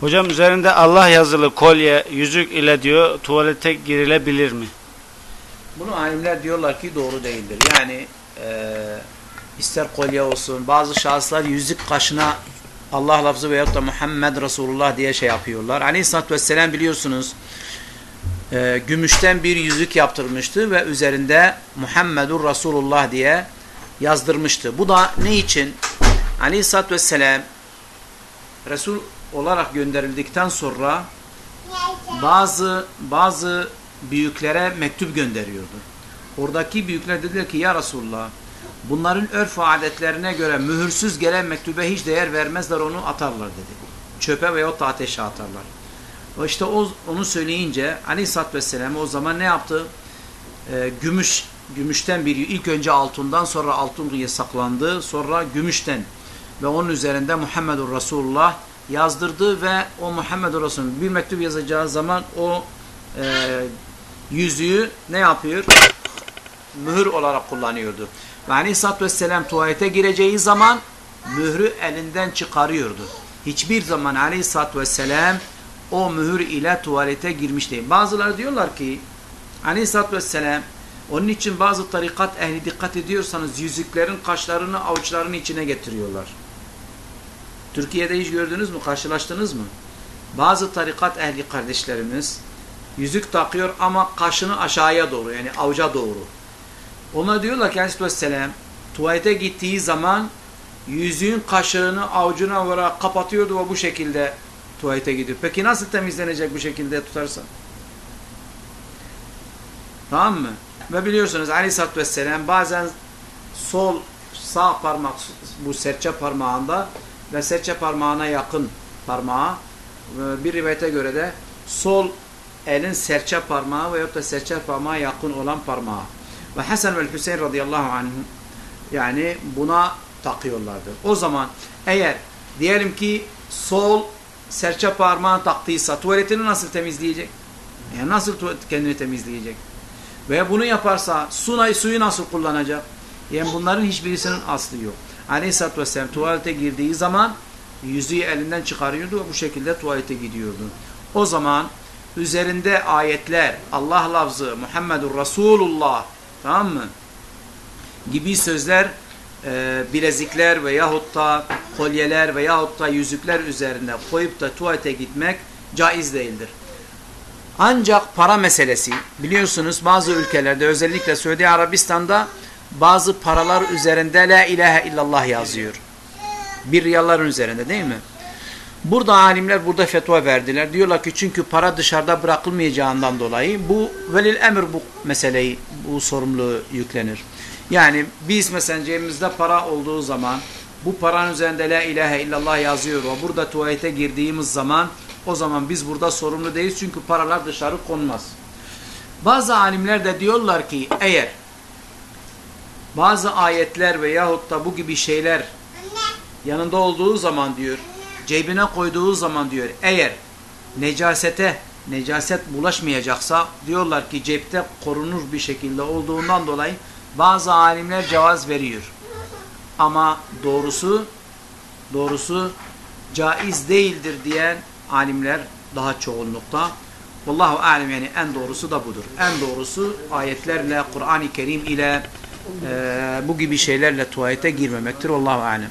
Hocam üzerinde Allah yazılı kolye, yüzük ile diyor tuvalete girilebilir mi? Bunu alimler diyorlar ki doğru değildir. Yani e, ister kolye olsun bazı şahıslar yüzük kaşına Allah lafzı veyahut da Muhammed Resulullah diye şey yapıyorlar. Aleyhisselatü Vesselam biliyorsunuz e, gümüşten bir yüzük yaptırmıştı ve üzerinde Muhammedur Resulullah diye yazdırmıştı. Bu da ne için? Aleyhisselatü Vesselam Resul olarak gönderildikten sonra bazı bazı büyüklere mektup gönderiyordu. Oradaki büyükler dediler ki ya Resulullah bunların örf adetlerine göre mühürsüz gelen mektube hiç değer vermezler onu atarlar dedi. Çöpe veyahut da ateşe atarlar. İşte o, onu söyleyince Aleyhisselatü Vesselam o zaman ne yaptı? Ee, gümüş, gümüşten bir ilk önce altından sonra altın yasaklandı. Sonra gümüşten ve onun üzerinde Muhammedur Resulullah yazdırdı ve o Muhammedur Resulullah bir mektup yazacağı zaman o e, yüzüğü ne yapıyor? Mühür olarak kullanıyordu. Ve Aleyhisselatü Vesselam tuvalete gireceği zaman mührü elinden çıkarıyordu. Hiçbir zaman Aleyhisselatü Vesselam o mühür ile tuvalete girmiş değil. Bazıları diyorlar ki Aleyhisselatü Vesselam onun için bazı tarikat ehli dikkat ediyorsanız yüzüklerin kaşlarını avuçlarının içine getiriyorlar. Türkiye'de hiç gördünüz mü? Karşılaştınız mı? Bazı tarikat ehli kardeşlerimiz yüzük takıyor ama kaşını aşağıya doğru yani avuca doğru. Ona diyorlar ki Aleyhisselam tuvalete gittiği zaman yüzüğün kaşığını avucuna vurarak kapatıyordu ve bu şekilde tuvalete gidiyor. Peki nasıl temizlenecek bu şekilde tutarsa? Tamam mı? Ve biliyorsunuz Aleyhisselatü Vesselam bazen sol sağ parmak bu serçe parmağında ve serçe parmağına yakın parmağı bir rivayete göre de sol elin serçe parmağı veyahut da serçe parmağı yakın olan parmağı. Ve Hasan ve Hüseyin radıyallahu anh yani buna takıyorlardı. O zaman eğer diyelim ki sol serçe parmağı taktıysa tuvaletini nasıl temizleyecek? Yani nasıl kendini temizleyecek? Veya bunu yaparsa sunayı suyu nasıl kullanacak? Yani bunların hiçbirisinin aslı yok. Aleyhisselatü Vesselam tuvalete girdiği zaman yüzüğü elinden çıkarıyordu ve bu şekilde tuvalete gidiyordu. O zaman üzerinde ayetler, Allah lafzı, Muhammedur Resulullah tamam mı? gibi sözler e, bilezikler veyahut da kolyeler veyahut da yüzükler üzerinde koyup da tuvalete gitmek caiz değildir. Ancak para meselesi biliyorsunuz bazı ülkelerde özellikle Suudi Arabistan'da bazı paralar üzerinde la ilahe illallah yazıyor. Bir riyalların üzerinde değil mi? Burada alimler burada fetva verdiler. Diyorlar ki çünkü para dışarıda bırakılmayacağından dolayı bu velil emir bu meseleyi bu sorumluluğu yüklenir. Yani biz mesela cebimizde para olduğu zaman bu paranın üzerinde la ilahe illallah yazıyor ve burada tuvalete girdiğimiz zaman o zaman biz burada sorumlu değiliz çünkü paralar dışarı konmaz. Bazı alimler de diyorlar ki eğer bazı ayetler veyahut da bu gibi şeyler yanında olduğu zaman diyor cebine koyduğu zaman diyor eğer necasete necaset bulaşmayacaksa diyorlar ki cepte korunur bir şekilde olduğundan dolayı bazı alimler cevaz veriyor. Ama doğrusu doğrusu caiz değildir diyen alimler daha çoğunlukta. Vallahu alem yani en doğrusu da budur. En doğrusu ayetlerle, Kur'an-ı Kerim ile e, bu gibi şeylerle tuvalete girmemektir. Vallahu alem.